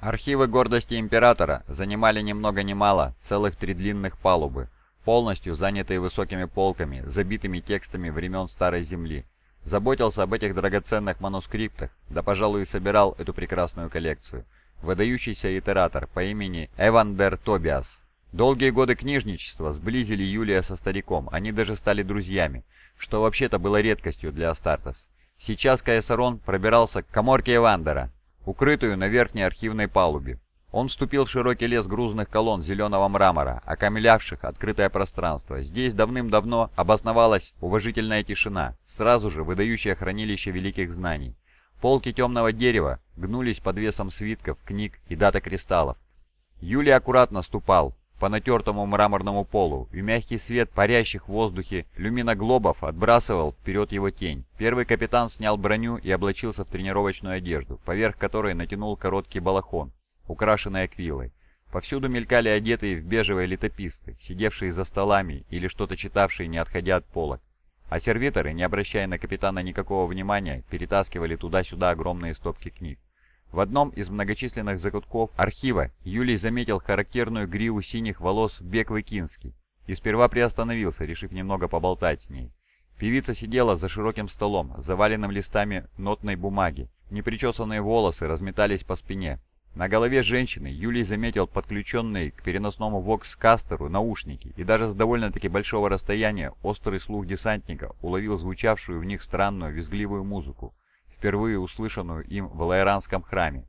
Архивы гордости Императора занимали ни много ни мало целых три длинных палубы, полностью занятые высокими полками, забитыми текстами времен Старой Земли. Заботился об этих драгоценных манускриптах, да, пожалуй, и собирал эту прекрасную коллекцию. Выдающийся итератор по имени Эвандер Тобиас. Долгие годы книжничества сблизили Юлия со стариком, они даже стали друзьями, что вообще-то было редкостью для Астартес. Сейчас Каесарон пробирался к коморке Эвандера, укрытую на верхней архивной палубе. Он вступил в широкий лес грузных колонн зеленого мрамора, окамелявших открытое пространство. Здесь давным-давно обосновалась уважительная тишина, сразу же выдающее хранилище великих знаний. Полки темного дерева гнулись под весом свитков, книг и дата-кристаллов. Юлий аккуратно ступал по натертому мраморному полу, и мягкий свет парящих в воздухе люминоглобов отбрасывал вперед его тень. Первый капитан снял броню и облачился в тренировочную одежду, поверх которой натянул короткий балахон, украшенный аквилой. Повсюду мелькали одетые в бежевые летописцы, сидевшие за столами или что-то читавшие, не отходя от полок. А сервиторы, не обращая на капитана никакого внимания, перетаскивали туда-сюда огромные стопки книг. В одном из многочисленных закутков архива Юлий заметил характерную гриву синих волос Беквы Кински и сперва приостановился, решив немного поболтать с ней. Певица сидела за широким столом, заваленным листами нотной бумаги. Непричесанные волосы разметались по спине. На голове женщины Юлий заметил подключенные к переносному вокс-кастеру наушники, и даже с довольно-таки большого расстояния острый слух десантника уловил звучавшую в них странную визгливую музыку впервые услышанную им в Лаэранском храме.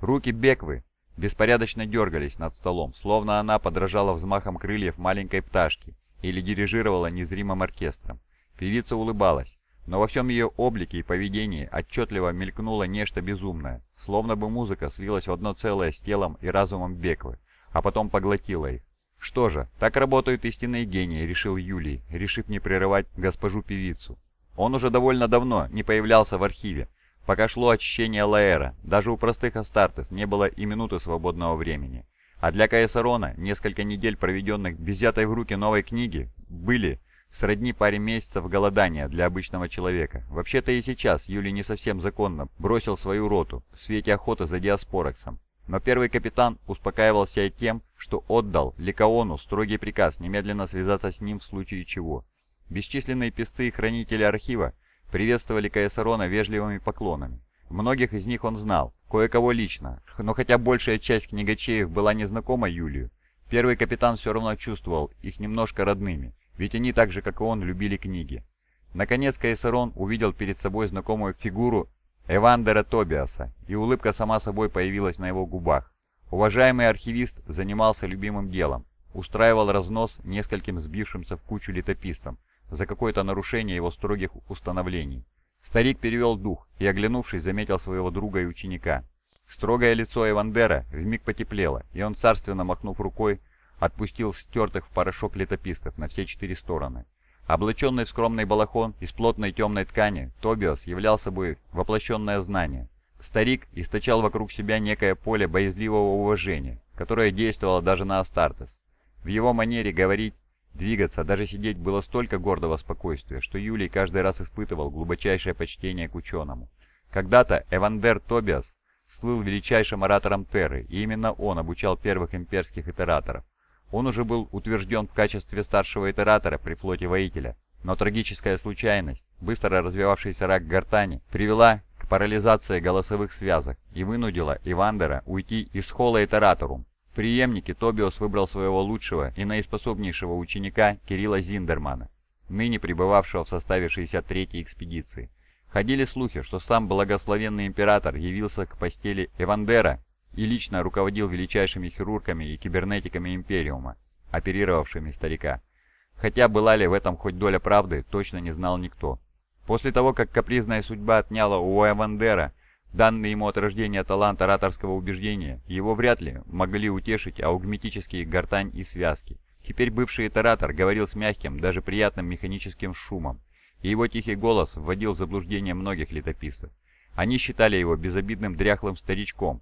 Руки Беквы беспорядочно дергались над столом, словно она подражала взмахам крыльев маленькой пташки или дирижировала незримым оркестром. Певица улыбалась, но во всем ее облике и поведении отчетливо мелькнуло нечто безумное, словно бы музыка слилась в одно целое с телом и разумом Беквы, а потом поглотила их. «Что же, так работают истинные гении», — решил Юлий, решив не прерывать госпожу-певицу. Он уже довольно давно не появлялся в архиве, пока шло очищение Лаэра, даже у простых Астартес не было и минуты свободного времени. А для Каесарона несколько недель, проведенных без взятой в руки новой книги, были сродни паре месяцев голодания для обычного человека. Вообще-то и сейчас Юлий не совсем законно бросил свою роту в свете охоты за диаспорексом. Но первый капитан успокаивал себя тем, что отдал Ликаону строгий приказ немедленно связаться с ним в случае чего. Бесчисленные писцы и хранители архива приветствовали Каесарона вежливыми поклонами. Многих из них он знал, кое-кого лично, но хотя большая часть книгачеев была незнакома Юлию, первый капитан все равно чувствовал их немножко родными, ведь они так же, как и он, любили книги. Наконец Каесарон увидел перед собой знакомую фигуру Эвандера Тобиаса, и улыбка сама собой появилась на его губах. Уважаемый архивист занимался любимым делом, устраивал разнос нескольким сбившимся в кучу летописцам, за какое-то нарушение его строгих установлений. Старик перевел дух и, оглянувшись, заметил своего друга и ученика. Строгое лицо Эвандера вмиг потеплело, и он, царственно махнув рукой, отпустил стертых в порошок летописцев на все четыре стороны. Облаченный в скромный балахон из плотной темной ткани, Тобиас являл собой воплощенное знание. Старик источал вокруг себя некое поле боязливого уважения, которое действовало даже на Астартес. В его манере говорить Двигаться, даже сидеть было столько гордого спокойствия, что Юлий каждый раз испытывал глубочайшее почтение к ученому. Когда-то Эвандер Тобиас слыл величайшим оратором Терры, и именно он обучал первых имперских итераторов. Он уже был утвержден в качестве старшего итератора при флоте воителя, но трагическая случайность, быстро развивавшийся рак гортани, привела к парализации голосовых связок и вынудила Ивандера уйти из холла итераторум, преемнике Тобиос выбрал своего лучшего и наиспособнейшего ученика Кирилла Зиндермана, ныне пребывавшего в составе 63-й экспедиции. Ходили слухи, что сам благословенный император явился к постели Эвандера и лично руководил величайшими хирургами и кибернетиками Империума, оперировавшими старика. Хотя была ли в этом хоть доля правды, точно не знал никто. После того, как капризная судьба отняла у Эвандера Данный ему от рождения талант ораторского убеждения, его вряд ли могли утешить аугметические гортань и связки. Теперь бывший итератор говорил с мягким, даже приятным механическим шумом, и его тихий голос вводил в заблуждение многих летописцев. Они считали его безобидным дряхлым старичком,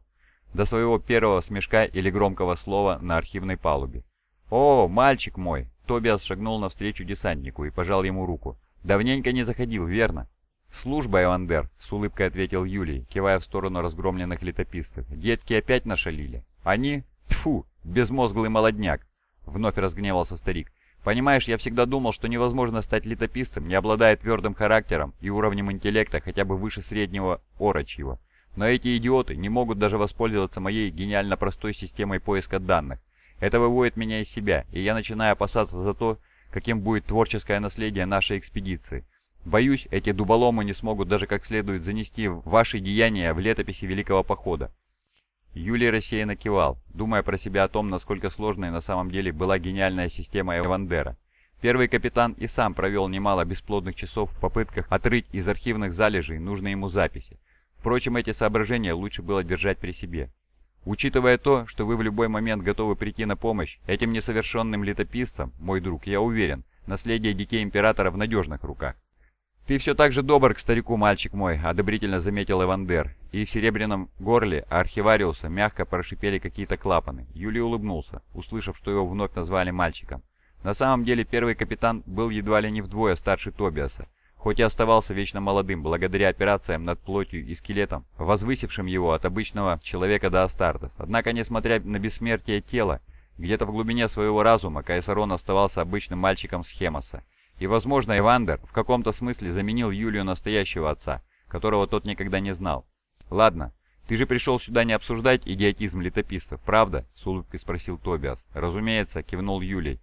до своего первого смешка или громкого слова на архивной палубе. «О, мальчик мой!» Тобиас шагнул навстречу десантнику и пожал ему руку. «Давненько не заходил, верно?» «Служба, Эвандер», — с улыбкой ответил Юлий, кивая в сторону разгромленных летописцев. «Детки опять нашалили. Они? Тьфу, безмозглый молодняк!» — вновь разгневался старик. «Понимаешь, я всегда думал, что невозможно стать летописцем, не обладая твердым характером и уровнем интеллекта хотя бы выше среднего орочьего. Но эти идиоты не могут даже воспользоваться моей гениально простой системой поиска данных. Это выводит меня из себя, и я начинаю опасаться за то, каким будет творческое наследие нашей экспедиции. Боюсь, эти дуболомы не смогут даже как следует занести ваши деяния в летописи Великого Похода». Юлий рассеянно кивал, думая про себя о том, насколько сложной на самом деле была гениальная система Эвандера. Первый капитан и сам провел немало бесплодных часов в попытках отрыть из архивных залежей нужные ему записи. Впрочем, эти соображения лучше было держать при себе. Учитывая то, что вы в любой момент готовы прийти на помощь этим несовершенным летописцам, мой друг, я уверен, наследие детей Императора в надежных руках. «Ты все так же добр к старику, мальчик мой», — одобрительно заметил Эвандер. И в серебряном горле архивариуса мягко прошипели какие-то клапаны. Юлий улыбнулся, услышав, что его вновь назвали мальчиком. На самом деле первый капитан был едва ли не вдвое старше Тобиаса, хоть и оставался вечно молодым благодаря операциям над плотью и скелетом, возвысившим его от обычного человека до Астартес. Однако, несмотря на бессмертие тела, где-то в глубине своего разума Кайсарон оставался обычным мальчиком Схемоса. И, возможно, Эвандер в каком-то смысле заменил Юлию настоящего отца, которого тот никогда не знал. «Ладно, ты же пришел сюда не обсуждать идиотизм летописцев, правда?» — с улыбкой спросил Тобиас. «Разумеется», — кивнул Юлий.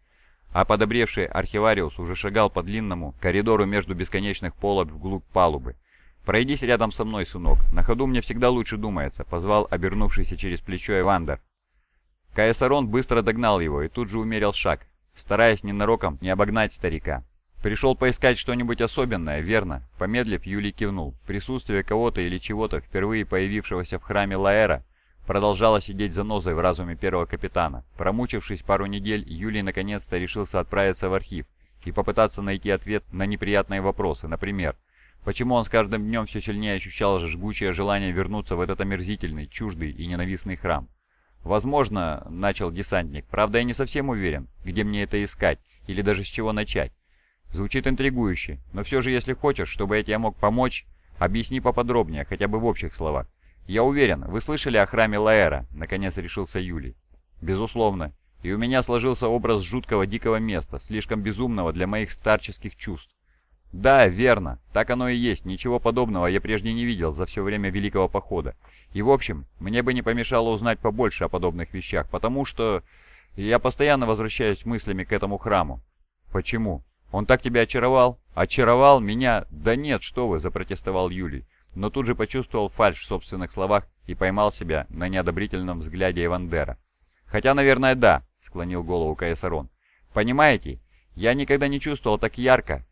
А подобревший архивариус уже шагал по длинному коридору между бесконечных полок вглубь палубы. «Пройдись рядом со мной, сынок. На ходу мне всегда лучше думается», — позвал обернувшийся через плечо Эвандер. Каесарон быстро догнал его и тут же умерил шаг, стараясь ненароком не обогнать старика. «Пришел поискать что-нибудь особенное, верно?» Помедлив, Юлий кивнул. Присутствие кого-то или чего-то, впервые появившегося в храме Лаэра, продолжало сидеть за нозой в разуме первого капитана. Промучившись пару недель, Юлий наконец-то решился отправиться в архив и попытаться найти ответ на неприятные вопросы. Например, почему он с каждым днем все сильнее ощущал жгучее желание вернуться в этот омерзительный, чуждый и ненавистный храм. «Возможно, — начал десантник, — правда я не совсем уверен, где мне это искать или даже с чего начать. Звучит интригующе, но все же, если хочешь, чтобы я тебе мог помочь, объясни поподробнее, хотя бы в общих словах. Я уверен, вы слышали о храме Лаэра, наконец решился Юлий. Безусловно. И у меня сложился образ жуткого дикого места, слишком безумного для моих старческих чувств. Да, верно, так оно и есть, ничего подобного я прежде не видел за все время Великого Похода. И в общем, мне бы не помешало узнать побольше о подобных вещах, потому что я постоянно возвращаюсь мыслями к этому храму. Почему? «Он так тебя очаровал?» «Очаровал меня?» «Да нет, что вы!» – запротестовал Юлий. Но тут же почувствовал фальшь в собственных словах и поймал себя на неодобрительном взгляде Эвандера. «Хотя, наверное, да», – склонил голову Каесарон. «Понимаете, я никогда не чувствовал так ярко,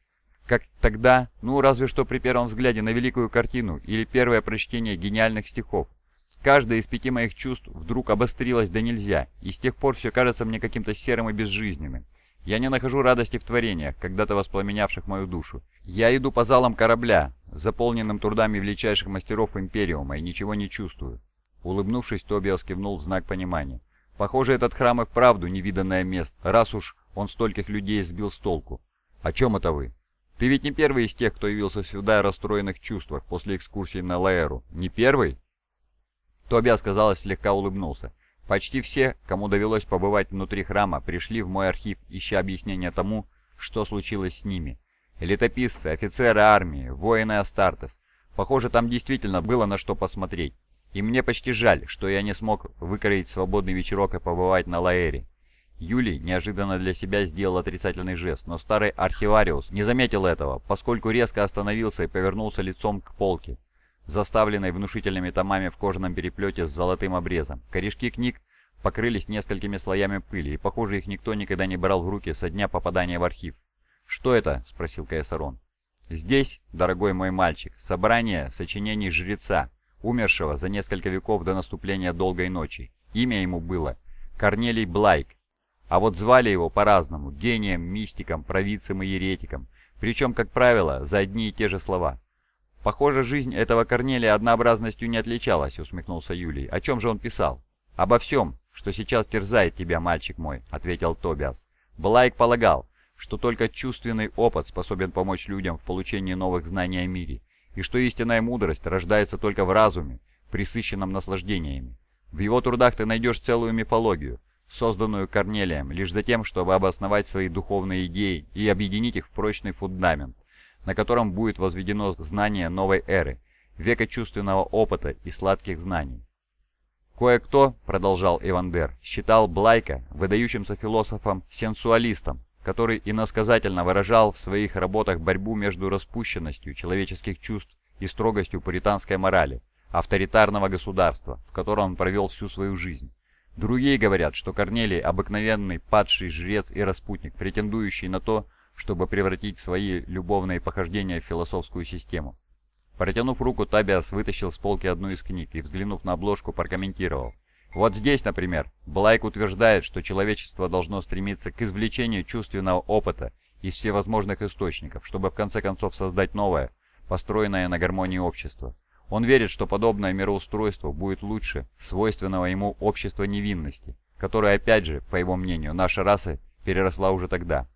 как тогда, ну, разве что при первом взгляде на великую картину или первое прочтение гениальных стихов. Каждое из пяти моих чувств вдруг обострилось до нельзя, и с тех пор все кажется мне каким-то серым и безжизненным. Я не нахожу радости в творениях, когда-то воспламенявших мою душу. Я иду по залам корабля, заполненным трудами величайших мастеров Империума, и ничего не чувствую». Улыбнувшись, Тобиас кивнул в знак понимания. «Похоже, этот храм и вправду невиданное место, раз уж он стольких людей сбил с толку. О чем это вы? Ты ведь не первый из тех, кто явился сюда в расстроенных чувствах после экскурсии на Лаэру. Не первый?» Тобиас, казалось, слегка улыбнулся. Почти все, кому довелось побывать внутри храма, пришли в мой архив, ища объяснения тому, что случилось с ними. Летописцы, офицеры армии, воины Астартес. Похоже, там действительно было на что посмотреть. И мне почти жаль, что я не смог выкроить свободный вечерок и побывать на Лаэре. Юлий неожиданно для себя сделал отрицательный жест, но старый архивариус не заметил этого, поскольку резко остановился и повернулся лицом к полке заставленной внушительными томами в кожаном переплете с золотым обрезом. Корешки книг покрылись несколькими слоями пыли, и, похоже, их никто никогда не брал в руки со дня попадания в архив. «Что это?» — спросил Каесарон. «Здесь, дорогой мой мальчик, собрание сочинений жреца, умершего за несколько веков до наступления долгой ночи. Имя ему было Корнелий Блайк. А вот звали его по-разному – гением, мистиком, провидцем и еретиком. Причем, как правило, за одни и те же слова. «Похоже, жизнь этого Корнелия однообразностью не отличалась», — усмехнулся Юлий. «О чем же он писал?» «Обо всем, что сейчас терзает тебя, мальчик мой», — ответил Тобиас. Блайк полагал, что только чувственный опыт способен помочь людям в получении новых знаний о мире. и что истинная мудрость рождается только в разуме, присыщенном наслаждениями. В его трудах ты найдешь целую мифологию, созданную Корнелием лишь за тем, чтобы обосновать свои духовные идеи и объединить их в прочный фундамент, на котором будет возведено знание новой эры, века чувственного опыта и сладких знаний. Кое-кто, продолжал Ивандер, считал Блайка выдающимся философом-сенсуалистом, который иносказательно выражал в своих работах борьбу между распущенностью человеческих чувств и строгостью пуританской морали, авторитарного государства, в котором он провел всю свою жизнь. Другие говорят, что Корнелий – обыкновенный падший жрец и распутник, претендующий на то, чтобы превратить свои любовные похождения в философскую систему. Протянув руку, Табиас вытащил с полки одну из книг и, взглянув на обложку, прокомментировал. Вот здесь, например, Блайк утверждает, что человечество должно стремиться к извлечению чувственного опыта из всевозможных источников, чтобы в конце концов создать новое, построенное на гармонии общества. Он верит, что подобное мироустройство будет лучше свойственного ему общества невинности, которое, опять же, по его мнению, наша раса переросла уже тогда.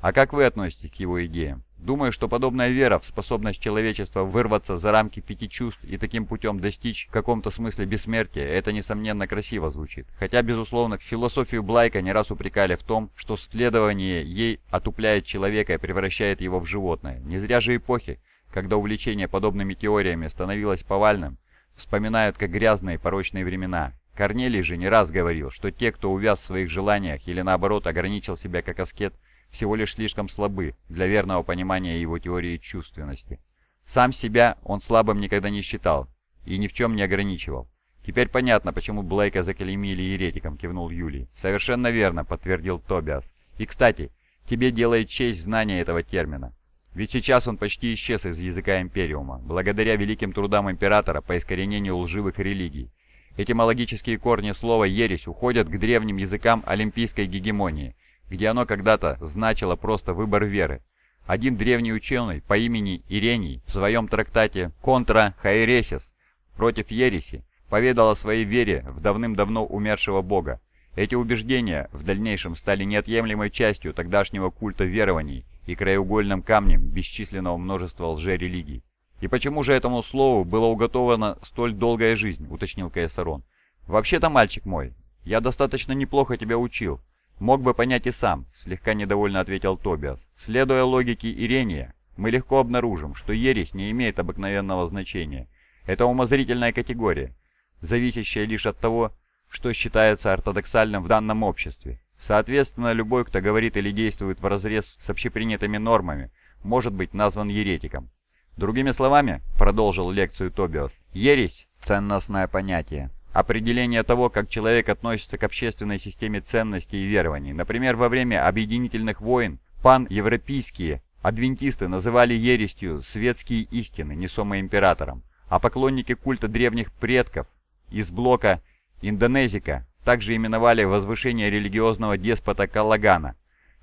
А как вы относитесь к его идеям? Думаю, что подобная вера в способность человечества вырваться за рамки пяти чувств и таким путем достичь в каком-то смысле бессмертия, это, несомненно, красиво звучит. Хотя, безусловно, философию Блайка не раз упрекали в том, что следование ей отупляет человека и превращает его в животное. Не зря же эпохи, когда увлечение подобными теориями становилось повальным, вспоминают как грязные порочные времена. Корнелий же не раз говорил, что те, кто увяз в своих желаниях или наоборот ограничил себя как аскет, всего лишь слишком слабы для верного понимания его теории чувственности. Сам себя он слабым никогда не считал и ни в чем не ограничивал. «Теперь понятно, почему Блейка заклеймили еретиком», — кивнул Юлий. «Совершенно верно», — подтвердил Тобиас. «И, кстати, тебе делает честь знание этого термина. Ведь сейчас он почти исчез из языка Империума, благодаря великим трудам Императора по искоренению лживых религий. Этимологические корни слова «ересь» уходят к древним языкам олимпийской гегемонии, где оно когда-то значило просто выбор веры. Один древний ученый по имени Ирений в своем трактате «Контра Хайресис» против ереси поведал о своей вере в давным-давно умершего бога. Эти убеждения в дальнейшем стали неотъемлемой частью тогдашнего культа верований и краеугольным камнем бесчисленного множества лжерелигий. «И почему же этому слову была уготована столь долгая жизнь?» — уточнил Каесарон. «Вообще-то, мальчик мой, я достаточно неплохо тебя учил. Мог бы понять и сам», — слегка недовольно ответил Тобиас. «Следуя логике Ирения, мы легко обнаружим, что ересь не имеет обыкновенного значения. Это умозрительная категория, зависящая лишь от того, что считается ортодоксальным в данном обществе. Соответственно, любой, кто говорит или действует вразрез с общепринятыми нормами, может быть назван еретиком. Другими словами, продолжил лекцию Тобиос, ересь – ценностное понятие. Определение того, как человек относится к общественной системе ценностей и верований. Например, во время объединительных войн пан-европейские адвентисты называли ересью светские истины, несомые императором, а поклонники культа древних предков из блока Индонезика также именовали возвышение религиозного деспота Каллагана.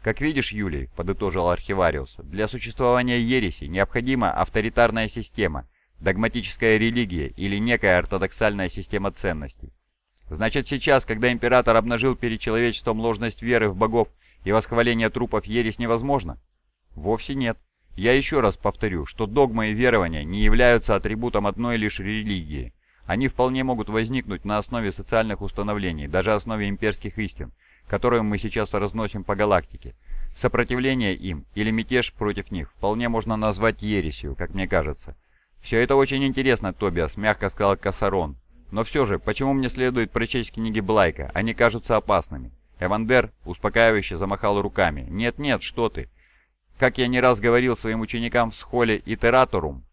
«Как видишь, Юлий», — подытожил архивариус, — «для существования ереси необходима авторитарная система, догматическая религия или некая ортодоксальная система ценностей. Значит, сейчас, когда император обнажил перед человечеством ложность веры в богов и восхваление трупов ересь невозможно? Вовсе нет. Я еще раз повторю, что догмы и верования не являются атрибутом одной лишь религии. Они вполне могут возникнуть на основе социальных установлений, даже основе имперских истин, которые мы сейчас разносим по галактике. Сопротивление им или мятеж против них вполне можно назвать ересью, как мне кажется. «Все это очень интересно, Тобиас», — мягко сказал Кассарон. «Но все же, почему мне следует прочесть книги Блайка? Они кажутся опасными». Эвандер успокаивающе замахал руками. «Нет-нет, что ты!» Как я не раз говорил своим ученикам в схоле Итераторум,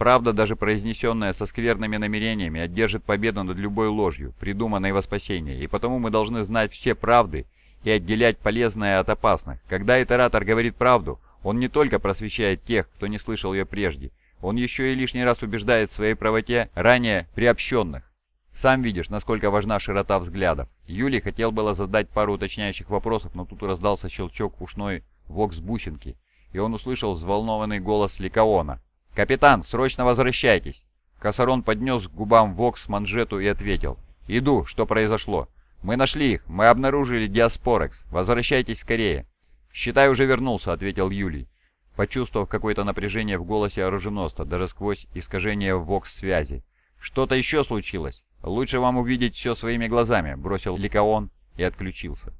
Правда, даже произнесенная со скверными намерениями, одержит победу над любой ложью, придуманной во спасение, и потому мы должны знать все правды и отделять полезное от опасных. Когда итератор говорит правду, он не только просвещает тех, кто не слышал ее прежде, он еще и лишний раз убеждает в своей правоте ранее приобщенных. Сам видишь, насколько важна широта взглядов. Юлий хотел было задать пару уточняющих вопросов, но тут раздался щелчок ушной вокс-бусинки, и он услышал взволнованный голос Ликаона. «Капитан, срочно возвращайтесь!» Косарон поднес к губам Вокс манжету и ответил. «Иду, что произошло?» «Мы нашли их, мы обнаружили Диаспорекс. Возвращайтесь скорее!» «Считай, уже вернулся», — ответил Юлий. Почувствовав какое-то напряжение в голосе оруженосца, даже сквозь искажение вокс-связи. «Что-то еще случилось? Лучше вам увидеть все своими глазами», — бросил Ликаон и отключился.